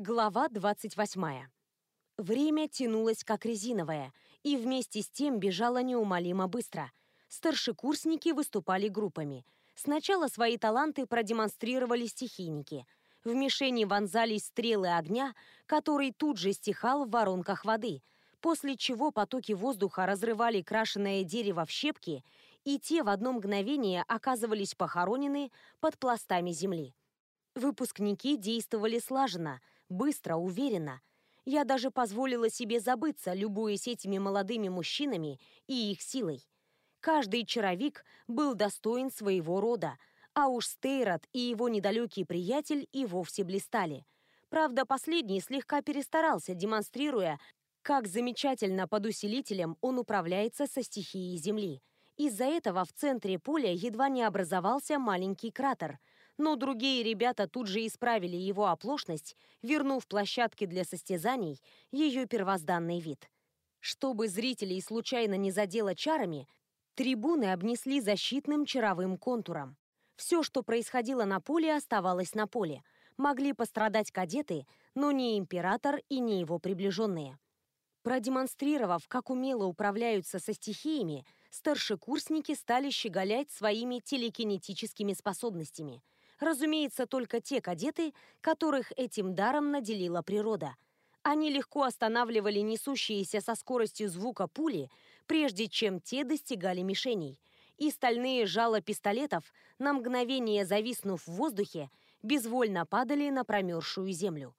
Глава 28. Время тянулось как резиновое, и вместе с тем бежало неумолимо быстро. Старшекурсники выступали группами. Сначала свои таланты продемонстрировали стихийники. В мишени вонзались стрелы огня, который тут же стихал в воронках воды, после чего потоки воздуха разрывали крашеное дерево в щепки, и те в одно мгновение оказывались похоронены под пластами земли. Выпускники действовали слаженно – быстро, уверенно. Я даже позволила себе забыться, любуясь этими молодыми мужчинами и их силой. Каждый чаровик был достоин своего рода, а уж Стейрот и его недалекий приятель и вовсе блистали. Правда, последний слегка перестарался, демонстрируя, как замечательно под усилителем он управляется со стихией Земли. Из-за этого в центре поля едва не образовался маленький кратер, но другие ребята тут же исправили его оплошность, вернув площадке для состязаний ее первозданный вид. Чтобы зрителей случайно не задело чарами, трибуны обнесли защитным чаровым контуром. Все, что происходило на поле, оставалось на поле. Могли пострадать кадеты, но не император и не его приближенные. Продемонстрировав, как умело управляются со стихиями, старшекурсники стали щеголять своими телекинетическими способностями – Разумеется, только те кадеты, которых этим даром наделила природа. Они легко останавливали несущиеся со скоростью звука пули, прежде чем те достигали мишеней, и стальные жало пистолетов, на мгновение зависнув в воздухе, безвольно падали на промерзшую землю.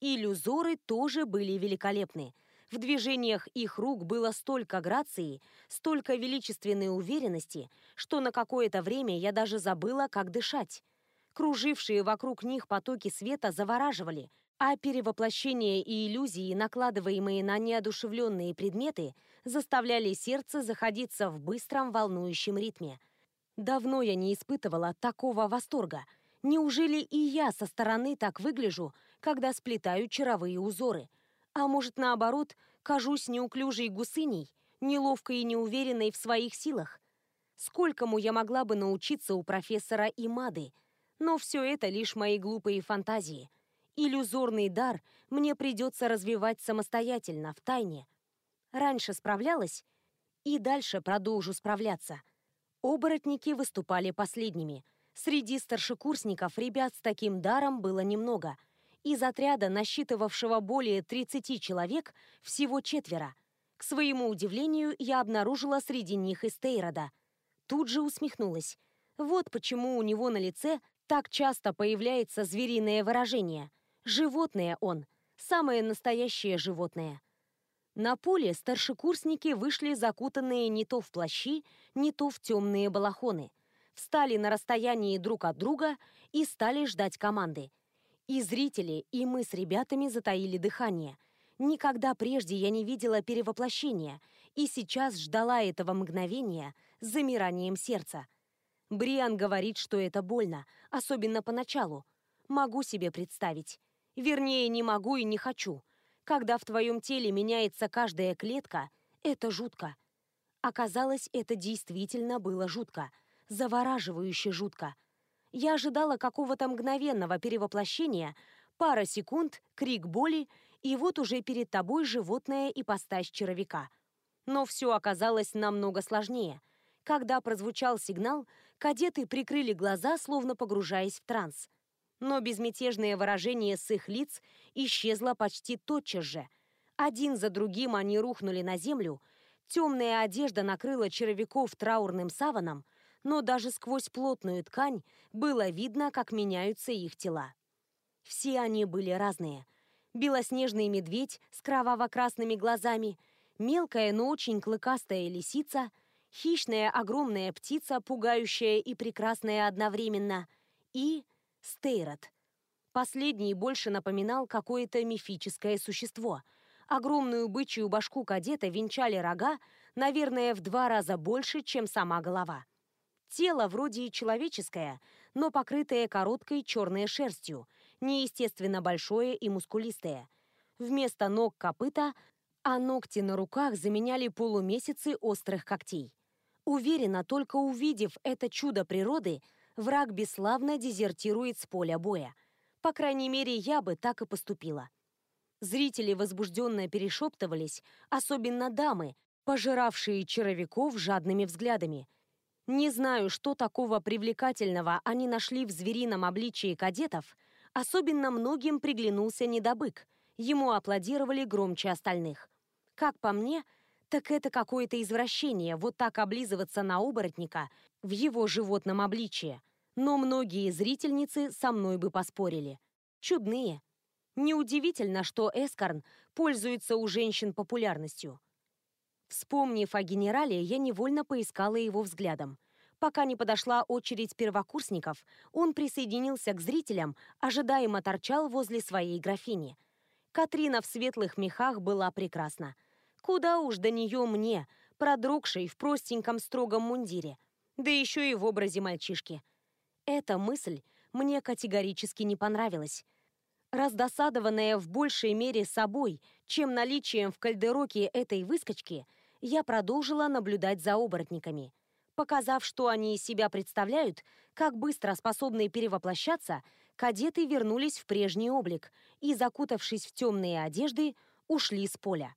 Иллюзоры тоже были великолепны. В движениях их рук было столько грации, столько величественной уверенности, что на какое-то время я даже забыла, как дышать. Кружившие вокруг них потоки света завораживали, а перевоплощения и иллюзии, накладываемые на неодушевленные предметы, заставляли сердце заходиться в быстром волнующем ритме. Давно я не испытывала такого восторга. Неужели и я со стороны так выгляжу, когда сплетаю чаровые узоры? А может, наоборот, кажусь неуклюжей гусыней, неловкой и неуверенной в своих силах? Сколькому я могла бы научиться у профессора Имады – но все это лишь мои глупые фантазии. Иллюзорный дар мне придется развивать самостоятельно, в тайне. Раньше справлялась и дальше продолжу справляться. Оборотники выступали последними. Среди старшекурсников ребят с таким даром было немного. Из отряда, насчитывавшего более 30 человек, всего четверо. К своему удивлению, я обнаружила среди них и. Тут же усмехнулась. Вот почему у него на лице так часто появляется звериное выражение. Животное он, самое настоящее животное. На поле старшекурсники вышли закутанные не то в плащи, не то в темные балахоны. Встали на расстоянии друг от друга и стали ждать команды. И зрители, и мы с ребятами затаили дыхание. Никогда прежде я не видела перевоплощения, и сейчас ждала этого мгновения с замиранием сердца. Бриан говорит, что это больно, особенно поначалу. Могу себе представить. Вернее, не могу и не хочу. Когда в твоем теле меняется каждая клетка, это жутко. Оказалось, это действительно было жутко. Завораживающе жутко. Я ожидала какого-то мгновенного перевоплощения, пара секунд, крик боли, и вот уже перед тобой животное и постась червяка. Но все оказалось намного сложнее. Когда прозвучал сигнал, кадеты прикрыли глаза, словно погружаясь в транс. Но безмятежное выражение с их лиц исчезло почти тотчас же. Один за другим они рухнули на землю, темная одежда накрыла червяков траурным саваном, но даже сквозь плотную ткань было видно, как меняются их тела. Все они были разные. Белоснежный медведь с кроваво-красными глазами, мелкая, но очень клыкастая лисица — хищная огромная птица, пугающая и прекрасная одновременно, и Стейрот. Последний больше напоминал какое-то мифическое существо. Огромную бычью башку кадета венчали рога, наверное, в два раза больше, чем сама голова. Тело вроде человеческое, но покрытое короткой черной шерстью, неестественно большое и мускулистое. Вместо ног копыта, а ногти на руках заменяли полумесяцы острых когтей. Уверена, только увидев это чудо природы, враг бесславно дезертирует с поля боя. По крайней мере, я бы так и поступила. Зрители возбужденно перешептывались, особенно дамы, пожиравшие чаровиков жадными взглядами. Не знаю, что такого привлекательного они нашли в зверином обличии кадетов, особенно многим приглянулся недобык, ему аплодировали громче остальных. Как по мне, так это какое-то извращение, вот так облизываться на оборотника в его животном обличии. Но многие зрительницы со мной бы поспорили. Чудные. Неудивительно, что Эскарн пользуется у женщин популярностью. Вспомнив о генерале, я невольно поискала его взглядом. Пока не подошла очередь первокурсников, он присоединился к зрителям, ожидаемо торчал возле своей графини. Катрина в светлых мехах была прекрасна. Куда уж до нее мне, продрогшей в простеньком строгом мундире, да еще и в образе мальчишки. Эта мысль мне категорически не понравилась. Раздосадованная в большей мере собой, чем наличием в кальдероке этой выскочки, я продолжила наблюдать за оборотниками. Показав, что они из себя представляют, как быстро способные перевоплощаться, кадеты вернулись в прежний облик и, закутавшись в темные одежды, ушли с поля.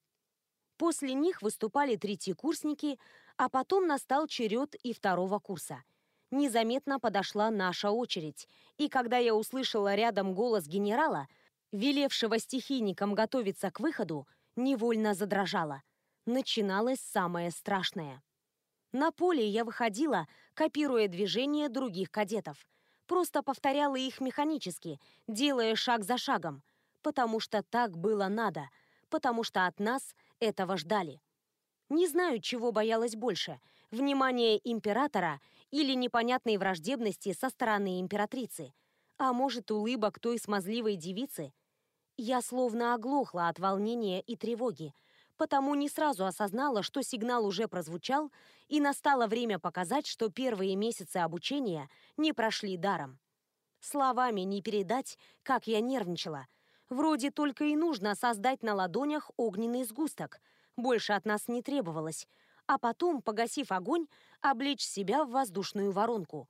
После них выступали третьекурсники, а потом настал черед и второго курса – незаметно подошла наша очередь, и когда я услышала рядом голос генерала, велевшего стихийникам готовиться к выходу, невольно задрожала. Начиналось самое страшное. На поле я выходила, копируя движения других кадетов. Просто повторяла их механически, делая шаг за шагом, потому что так было надо, потому что от нас этого ждали. Не знаю, чего боялась больше – внимания императора или непонятной враждебности со стороны императрицы, а может, улыбок той смазливой девицы. Я словно оглохла от волнения и тревоги, потому не сразу осознала, что сигнал уже прозвучал, и настало время показать, что первые месяцы обучения не прошли даром. Словами не передать, как я нервничала. Вроде только и нужно создать на ладонях огненный сгусток. Больше от нас не требовалось — а потом, погасив огонь, облечь себя в воздушную воронку.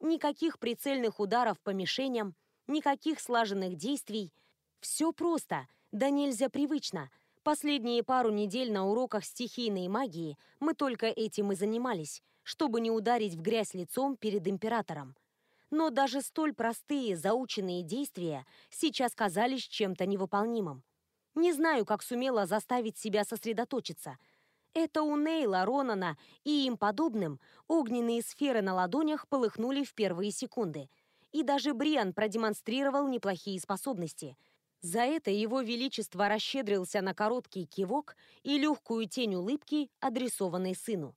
Никаких прицельных ударов по мишеням, никаких слаженных действий. Все просто, да нельзя привычно. Последние пару недель на уроках стихийной магии мы только этим и занимались, чтобы не ударить в грязь лицом перед императором. Но даже столь простые заученные действия сейчас казались чем-то невыполнимым. Не знаю, как сумела заставить себя сосредоточиться – это у Нейла, Ронана и им подобным огненные сферы на ладонях полыхнули в первые секунды. И даже Бриан продемонстрировал неплохие способности. За это его величество расщедрился на короткий кивок и легкую тень улыбки, адресованной сыну.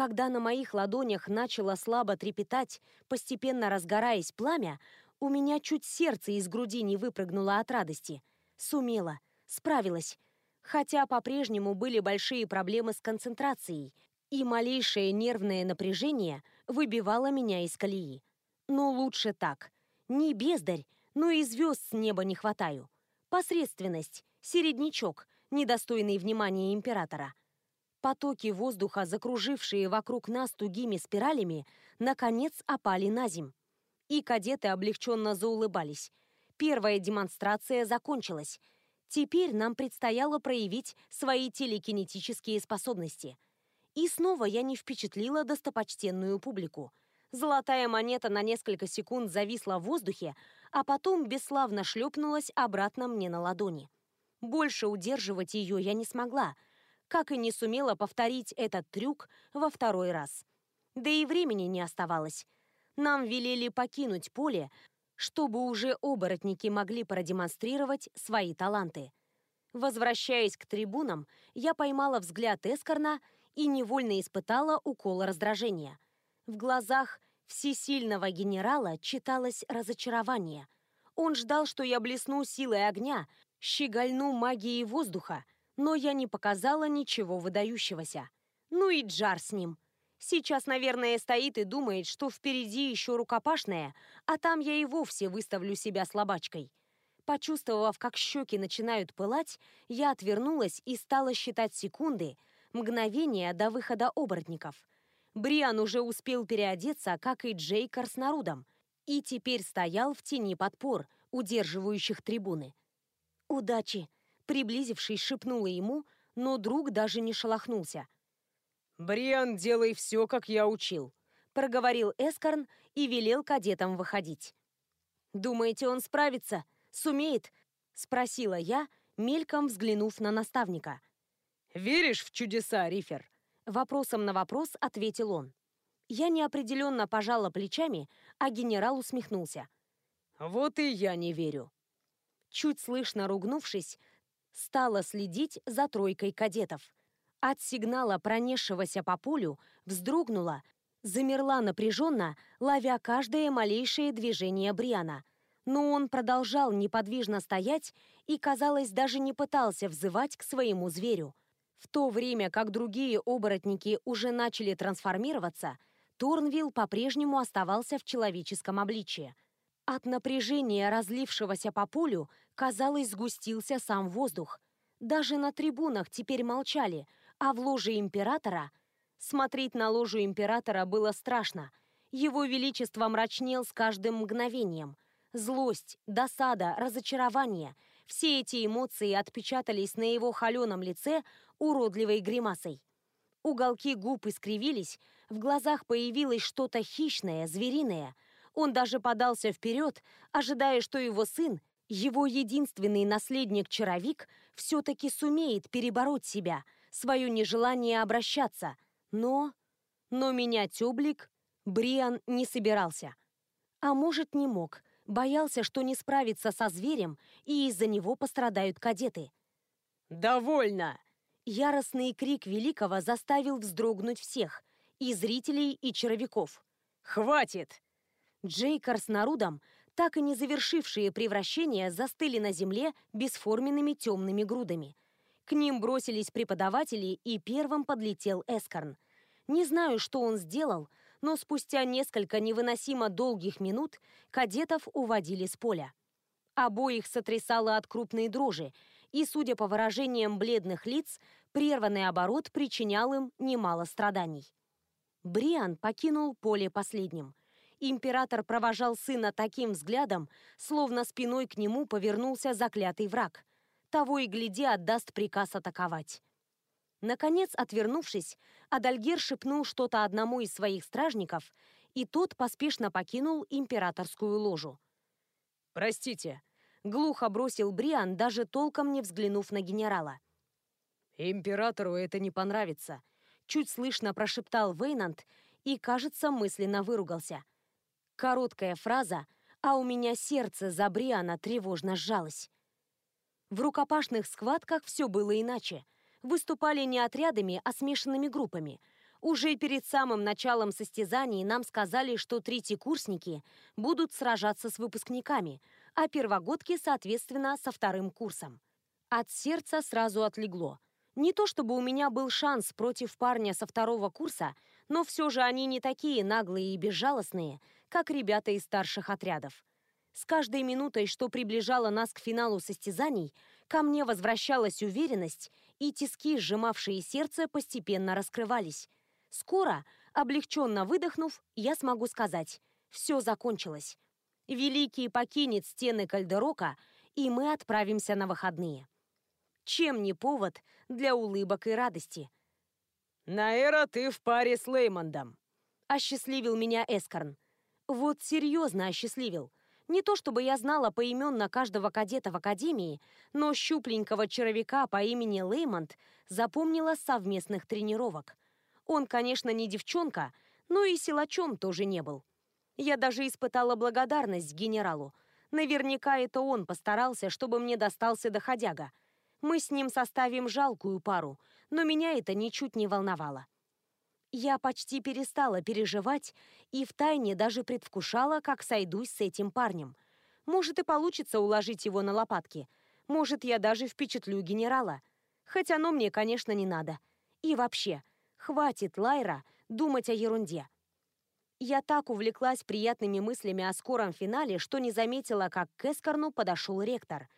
Когда на моих ладонях начало слабо трепетать, постепенно разгораясь пламя, у меня чуть сердце из груди не выпрыгнуло от радости. Сумела, справилась, хотя по-прежнему были большие проблемы с концентрацией, и малейшее нервное напряжение выбивало меня из колеи. Но лучше так. Не бездарь, но и звезд с неба не хватаю. Посредственность, середнячок, недостойный внимания императора. Потоки воздуха, закружившие вокруг нас тугими спиралями, наконец опали на земь. И кадеты облегченно заулыбались. Первая демонстрация закончилась — Теперь нам предстояло проявить свои телекинетические способности. И снова я не впечатлила достопочтенную публику. Золотая монета на несколько секунд зависла в воздухе, а потом бесславно шлепнулась обратно мне на ладони. Больше удерживать ее я не смогла, как и не сумела повторить этот трюк во второй раз. Да и времени не оставалось. Нам велели покинуть поле, чтобы уже оборотники могли продемонстрировать свои таланты. Возвращаясь к трибунам, я поймала взгляд Эскорна и невольно испытала укол раздражения. В глазах всесильного генерала читалось разочарование. Он ждал, что я блесну силой огня, щегольну магией воздуха, но я не показала ничего выдающегося. Ну и Джар с ним – Сейчас, наверное, стоит и думает, что впереди еще рукопашная, а там я и вовсе выставлю себя слабачкой. Почувствовав, как щеки начинают пылать, я отвернулась и стала считать секунды, мгновения до выхода оборотников. Бриан уже успел переодеться, как и Джейкер с народом, и теперь стоял в тени подпор, удерживающих трибуны. «Удачи!» — приблизившись, шепнула ему, но друг даже не шелохнулся. «Бриан, делай все, как я учил», — проговорил Эскорн и велел кадетам выходить. «Думаете, он справится? Сумеет?» — спросила я, мельком взглянув на наставника. «Веришь в чудеса, Рифер?» Вопросом на вопрос ответил он. Я неопределенно пожала плечами, а генерал усмехнулся. «Вот и я не верю». Чуть слышно ругнувшись, стала следить за тройкой кадетов. От сигнала, пронесшегося по полю, вздрогнула, замерла напряженно, ловя каждое малейшее движение Бриана. Но он продолжал неподвижно стоять и, казалось, даже не пытался взывать к своему зверю. В то время как другие оборотники уже начали трансформироваться, Торнвилл по-прежнему оставался в человеческом обличье. От напряжения, разлившегося по полю, казалось, сгустился сам воздух. Даже на трибунах теперь молчали, а в ложе императора... Смотреть на ложу императора было страшно. Его величество мрачнел с каждым мгновением. Злость, досада, разочарование — все эти эмоции отпечатались на его холеном лице уродливой гримасой. Уголки губ искривились, в глазах появилось что-то хищное, звериное. Он даже подался вперед, ожидая, что его сын, его единственный наследник-чаровик, все-таки сумеет перебороть себя, свое нежелание обращаться. Но... Но менять облик Бриан не собирался. А может, не мог боялся, что не справится со зверем, и из-за него пострадают кадеты. «Довольно!» Яростный крик Великого заставил вздрогнуть всех, и зрителей, и чаровиков. «Хватит!» Джейкар с Нарудом, так и не завершившие превращение, застыли на земле бесформенными темными грудами. К ним бросились преподаватели, и первым подлетел Эскорн. Не знаю, что он сделал, но спустя несколько невыносимо долгих минут кадетов уводили с поля. Обоих сотрясало от крупной дрожи, и, судя по выражениям бледных лиц, прерванный оборот причинял им немало страданий. Бриан покинул поле последним. Император провожал сына таким взглядом, словно спиной к нему повернулся заклятый враг. Того и гляди отдаст приказ атаковать. Наконец, отвернувшись, Адальгер шепнул что-то одному из своих стражников, и тот поспешно покинул императорскую ложу. «Простите», — глухо бросил Бриан, даже толком не взглянув на генерала. «Императору это не понравится», — чуть слышно прошептал Вейнант и, кажется, мысленно выругался. Короткая фраза, а у меня сердце за Бриана тревожно сжалось. В рукопашных схватках все было иначе — выступали не отрядами, а смешанными группами. Уже перед самым началом состязаний нам сказали, что третьекурсники будут сражаться с выпускниками, а первогодки, соответственно, со вторым курсом. От сердца сразу отлегло. Не то чтобы у меня был шанс против парня со второго курса, но все же они не такие наглые и безжалостные, как ребята из старших отрядов. С каждой минутой, что приближало нас к финалу состязаний, ко мне возвращалась уверенность и тиски, сжимавшие сердце, постепенно раскрывались. Скоро, облегченно выдохнув, я смогу сказать «все закончилось». Великий покинет стены Кальдерока, и мы отправимся на выходные. Чем не повод для улыбок и радости? «Наэра, ты в паре с Леймондом», — осчастливил меня Эскорн. Вот серьезно осчастливил. Не то чтобы я знала поименно каждого кадета в академии, но щупленького червяка по имени Леймонд запомнила с совместных тренировок. Он, конечно, не девчонка, но и силачом тоже не был. Я даже испытала благодарность генералу. Наверняка это он постарался, чтобы мне достался доходяга. Мы с ним составим жалкую пару, но меня это ничуть не волновало. Я почти перестала переживать и втайне даже предвкушала, как сойдусь с этим парнем. Может и получится уложить его на лопатки. Может, я даже впечатлю генерала. Хотя оно мне, конечно, не надо. И вообще, хватит, Лайра, думать о ерунде. Я так увлеклась приятными мыслями о скором финале, что не заметила, как к Эскорну подошел ректор.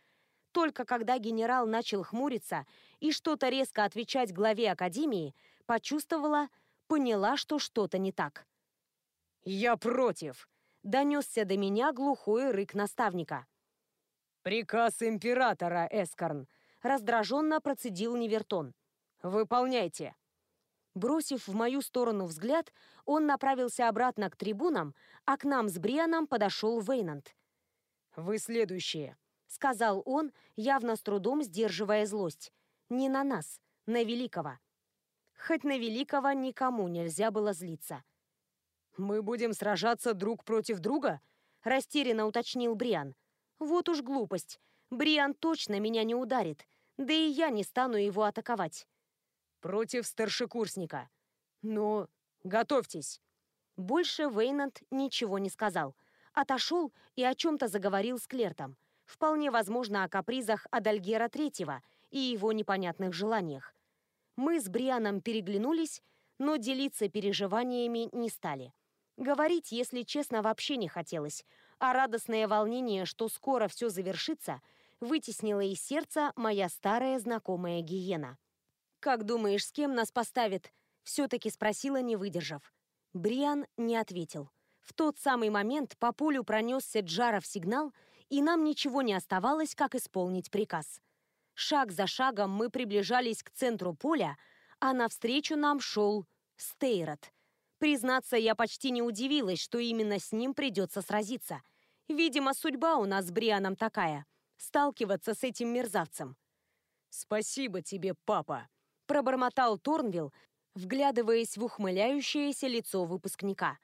Только когда генерал начал хмуриться и что-то резко отвечать главе Академии, почувствовала, поняла, что что-то не так. «Я против!» — донесся до меня глухой рык наставника. «Приказ императора, Эскорн!» — раздраженно процедил Невертон. «Выполняйте!» Бросив в мою сторону взгляд, он направился обратно к трибунам, а к нам с Брианом подошел Вейнанд. «Вы следующие», — сказал он, явно с трудом сдерживая злость. «Не на нас, на Великого». Хоть на Великого никому нельзя было злиться. «Мы будем сражаться друг против друга?» — растерянно уточнил Бриан. «Вот уж глупость. Бриан точно меня не ударит, да и я не стану его атаковать». «Против старшекурсника. Но готовьтесь». Больше Вейнанд ничего не сказал. Отошел и о чем-то заговорил с Клертом. Вполне возможно, о капризах Адальгера Третьего и его непонятных желаниях. Мы с Брианом переглянулись, но делиться переживаниями не стали. Говорить, если честно, вообще не хотелось, а радостное волнение, что скоро все завершится, вытеснило из сердца моя старая знакомая гиена. «Как думаешь, с кем нас поставит?» Все-таки спросила, не выдержав. Бриан не ответил. В тот самый момент по полю пронесся Джаров сигнал, и нам ничего не оставалось, как исполнить приказ. Шаг за шагом мы приближались к центру поля, а навстречу нам шел Стейрот. Признаться, я почти не удивилась, что именно с ним придется сразиться. Видимо, судьба у нас с Брианом такая — сталкиваться с этим мерзавцем. «Спасибо тебе, папа», — пробормотал Торнвилл, вглядываясь в ухмыляющееся лицо выпускника.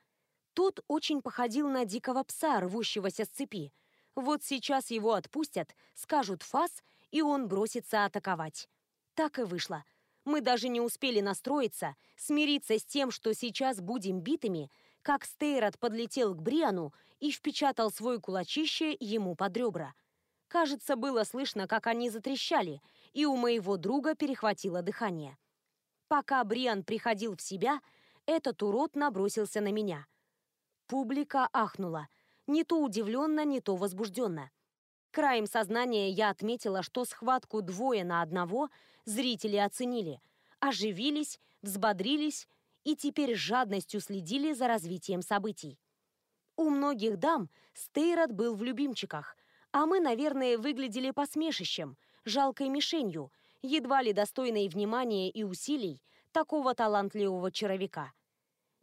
Тот очень походил на дикого пса, рвущегося с цепи. Вот сейчас его отпустят, скажут фас, и он бросится атаковать. Так и вышло. Мы даже не успели настроиться, смириться с тем, что сейчас будем битыми, как Стейрот подлетел к Бриану и впечатал свой кулачище ему под ребра. Кажется, было слышно, как они затрещали, и у моего друга перехватило дыхание. Пока Бриан приходил в себя, этот урод набросился на меня. Публика ахнула. Не то удивленно, не то возбужденно. Краем сознания я отметила, что схватку двое на одного зрители оценили, оживились, взбодрились и теперь с жадностью следили за развитием событий. У многих дам Стейрот был в любимчиках, а мы, наверное, выглядели посмешищем, жалкой мишенью, едва ли достойной внимания и усилий такого талантливого чаровика.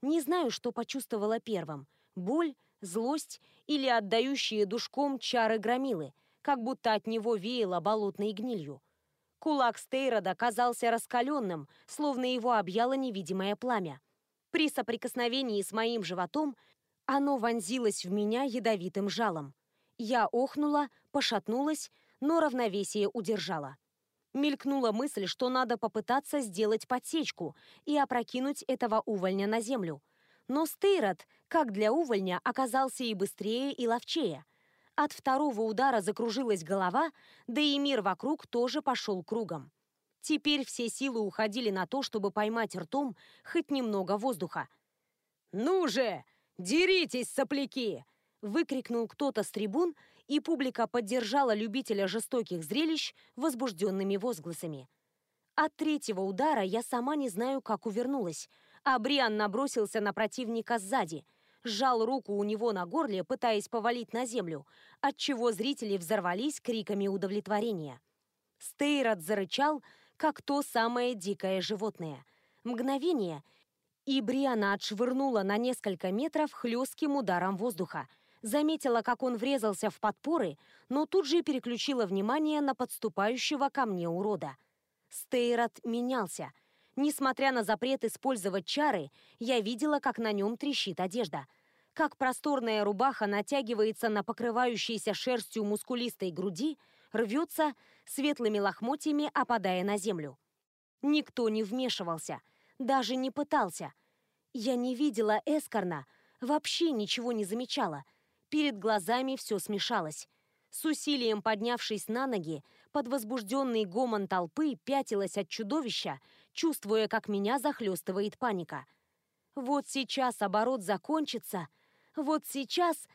Не знаю, что почувствовала первым – боль злость или отдающие душком чары громилы, как будто от него веяло болотной гнилью. Кулак Стейрода казался раскаленным, словно его объяло невидимое пламя. При соприкосновении с моим животом оно вонзилось в меня ядовитым жалом. Я охнула, пошатнулась, но равновесие удержала. Мелькнула мысль, что надо попытаться сделать подсечку и опрокинуть этого увольня на землю – но Стейрот, как для увольня, оказался и быстрее, и ловчее. От второго удара закружилась голова, да и мир вокруг тоже пошел кругом. Теперь все силы уходили на то, чтобы поймать ртом хоть немного воздуха. «Ну же, деритесь, сопляки!» выкрикнул кто-то с трибун, и публика поддержала любителя жестоких зрелищ возбужденными возгласами. От третьего удара я сама не знаю, как увернулась – а Бриан набросился на противника сзади, сжал руку у него на горле, пытаясь повалить на землю, отчего зрители взорвались криками удовлетворения. Стейрот зарычал, как то самое дикое животное. Мгновение, и Бриана отшвырнула на несколько метров хлестким ударом воздуха. Заметила, как он врезался в подпоры, но тут же переключила внимание на подступающего ко мне урода. Стейрот менялся — Несмотря на запрет использовать чары, я видела, как на нем трещит одежда. Как просторная рубаха натягивается на покрывающейся шерстью мускулистой груди, рвется, светлыми лохмотьями опадая на землю. Никто не вмешивался, даже не пытался. Я не видела Эскорна, вообще ничего не замечала. Перед глазами все смешалось. С усилием поднявшись на ноги, под возбужденный гомон толпы пятилась от чудовища, чувствуя, как меня захлестывает паника. Вот сейчас оборот закончится, вот сейчас...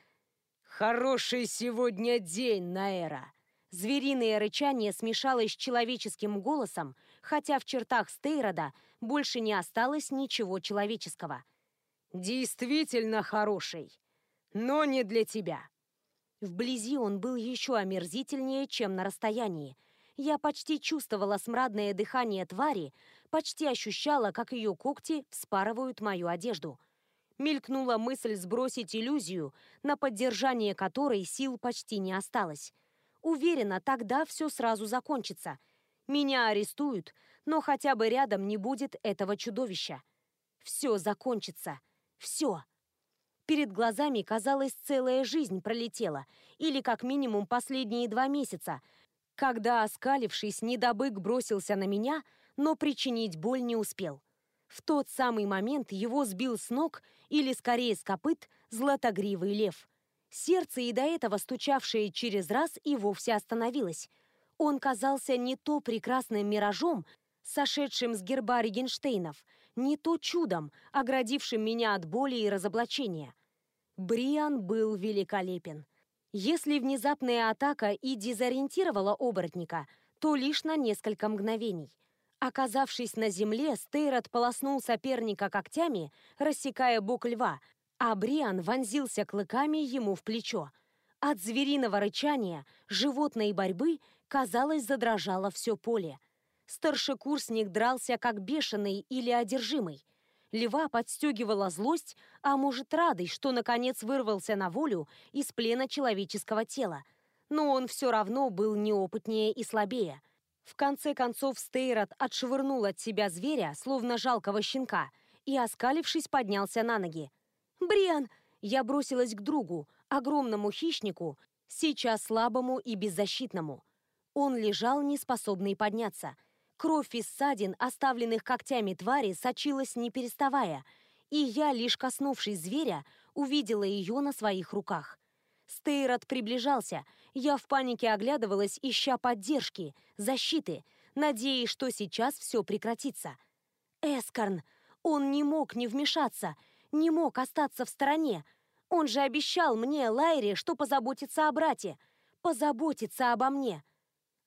«Хороший сегодня день, Наэра!» Звериное рычание смешалось с человеческим голосом, хотя в чертах Стейрода больше не осталось ничего человеческого. «Действительно хороший, но не для тебя!» Вблизи он был еще омерзительнее, чем на расстоянии. Я почти чувствовала смрадное дыхание твари, почти ощущала, как ее когти вспарывают мою одежду. Мелькнула мысль сбросить иллюзию, на поддержание которой сил почти не осталось. Уверена, тогда все сразу закончится. Меня арестуют, но хотя бы рядом не будет этого чудовища. Все закончится. Все. Перед глазами, казалось, целая жизнь пролетела, или как минимум последние два месяца, когда, оскалившись, недобык бросился на меня, но причинить боль не успел. В тот самый момент его сбил с ног, или скорее с копыт, златогривый лев. Сердце, и до этого стучавшее через раз, и вовсе остановилось. Он казался не то прекрасным миражом, сошедшим с герба Регенштейнов, не то чудом, оградившим меня от боли и разоблачения. Бриан был великолепен. Если внезапная атака и дезориентировала оборотника, то лишь на несколько мгновений. Оказавшись на земле, Стейрот полоснул соперника когтями, рассекая бок льва, а Бриан вонзился клыками ему в плечо. От звериного рычания, животной борьбы, казалось, задрожало все поле. Старшекурсник дрался как бешеный или одержимый. Льва подстегивала злость, а может радость, что наконец вырвался на волю из плена человеческого тела. Но он все равно был неопытнее и слабее. В конце концов Стейрот отшвырнул от себя зверя, словно жалкого щенка, и, оскалившись, поднялся на ноги. «Бриан!» Я бросилась к другу, огромному хищнику, сейчас слабому и беззащитному. Он лежал, неспособный подняться. Кровь из ссадин, оставленных когтями твари, сочилась не переставая, и я, лишь коснувшись зверя, увидела ее на своих руках. Стейрот приближался. Я в панике оглядывалась, ища поддержки, защиты, надеясь, что сейчас все прекратится. Эскарн! Он не мог не вмешаться — не мог остаться в стороне. Он же обещал мне, Лайре, что позаботится о брате, позаботится обо мне.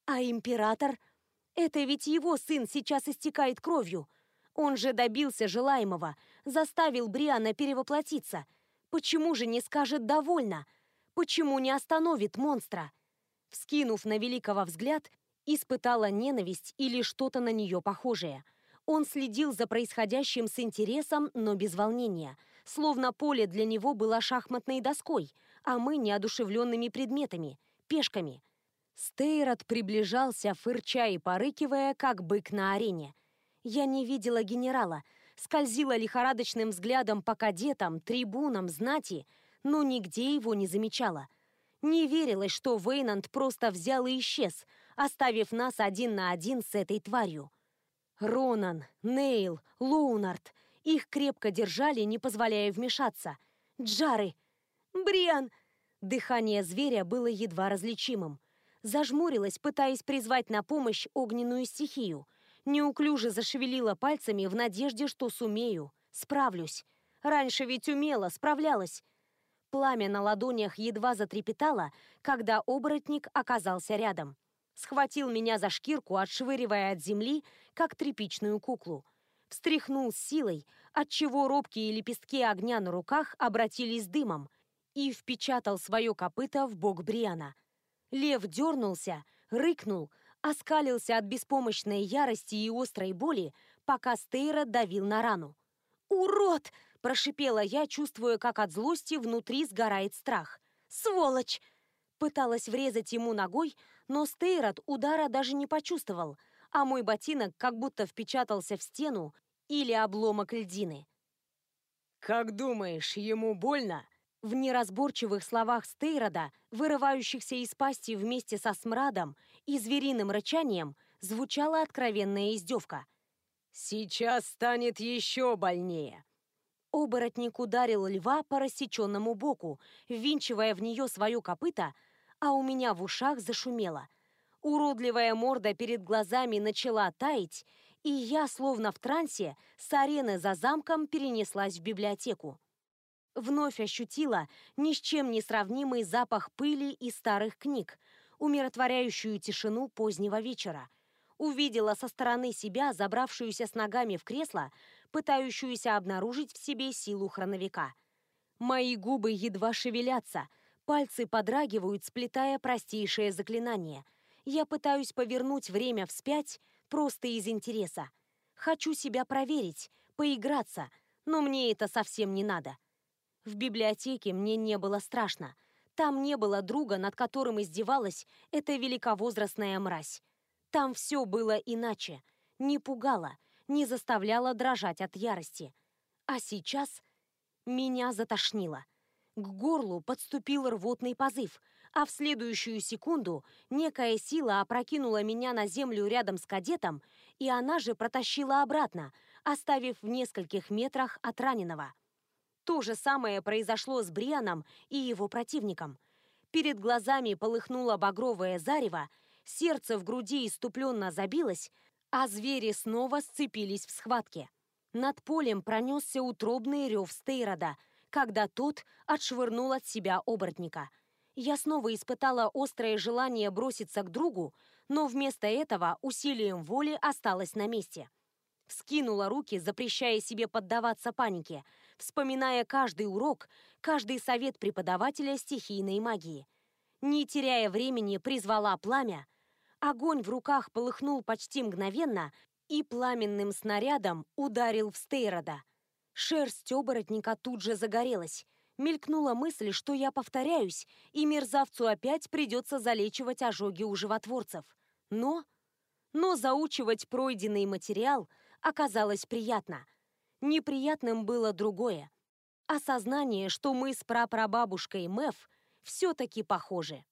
А император? Это ведь его сын сейчас истекает кровью. Он же добился желаемого, заставил Бриана перевоплотиться. Почему же не скажет «довольно»? Почему не остановит монстра? Вскинув на Великого взгляд, испытала ненависть или что-то на нее похожее – он следил за происходящим с интересом, но без волнения, словно поле для него было шахматной доской, а мы неодушевленными предметами, пешками. Стейрот приближался, фырча и порыкивая, как бык на арене. Я не видела генерала, скользила лихорадочным взглядом по кадетам, трибунам, знати, но нигде его не замечала. Не верилось, что Вейнанд просто взял и исчез, оставив нас один на один с этой тварью. Ронан, Нейл, Лоунард. Их крепко держали, не позволяя вмешаться. Джары! Бриан! Дыхание зверя было едва различимым. Зажмурилась, пытаясь призвать на помощь огненную стихию. Неуклюже зашевелила пальцами в надежде, что сумею, справлюсь. Раньше ведь умела, справлялась. Пламя на ладонях едва затрепетало, когда оборотник оказался рядом схватил меня за шкирку, отшвыривая от земли, как тряпичную куклу. Встряхнул с силой, отчего робкие лепестки огня на руках обратились дымом, и впечатал свое копыто в бок Бриана. Лев дернулся, рыкнул, оскалился от беспомощной ярости и острой боли, пока Стейра давил на рану. «Урод!» – прошипела я, чувствуя, как от злости внутри сгорает страх. «Сволочь!» Пыталась врезать ему ногой, но Стейрот удара даже не почувствовал, а мой ботинок как будто впечатался в стену или обломок льдины. «Как думаешь, ему больно?» В неразборчивых словах Стейрода, вырывающихся из пасти вместе со смрадом и звериным рычанием, звучала откровенная издевка. «Сейчас станет еще больнее!» Оборотник ударил льва по рассеченному боку, ввинчивая в нее свое копыто, а у меня в ушах зашумело. Уродливая морда перед глазами начала таять, и я, словно в трансе, с арены за замком перенеслась в библиотеку. Вновь ощутила ни с чем не сравнимый запах пыли и старых книг, умиротворяющую тишину позднего вечера. Увидела со стороны себя, забравшуюся с ногами в кресло, пытающуюся обнаружить в себе силу хроновика. Мои губы едва шевелятся — Пальцы подрагивают, сплетая простейшее заклинание. Я пытаюсь повернуть время вспять просто из интереса. Хочу себя проверить, поиграться, но мне это совсем не надо. В библиотеке мне не было страшно. Там не было друга, над которым издевалась эта великовозрастная мразь. Там все было иначе. Не пугало, не заставляло дрожать от ярости. А сейчас меня затошнило. К горлу подступил рвотный позыв, а в следующую секунду некая сила опрокинула меня на землю рядом с кадетом, и она же протащила обратно, оставив в нескольких метрах от раненого. То же самое произошло с Брианом и его противником. Перед глазами полыхнуло багровое зарево, сердце в груди иступленно забилось, а звери снова сцепились в схватке. Над полем пронесся утробный рев Стейрода — когда тот отшвырнул от себя оборотника. Я снова испытала острое желание броситься к другу, но вместо этого усилием воли осталась на месте. Вскинула руки, запрещая себе поддаваться панике, вспоминая каждый урок, каждый совет преподавателя стихийной магии. Не теряя времени, призвала пламя. Огонь в руках полыхнул почти мгновенно и пламенным снарядом ударил в Стейрода – Шерсть оборотника тут же загорелась. Мелькнула мысль, что я повторяюсь, и мерзавцу опять придется залечивать ожоги у животворцев. Но... Но заучивать пройденный материал оказалось приятно. Неприятным было другое. Осознание, что мы с прапрабабушкой Мэв все-таки похожи.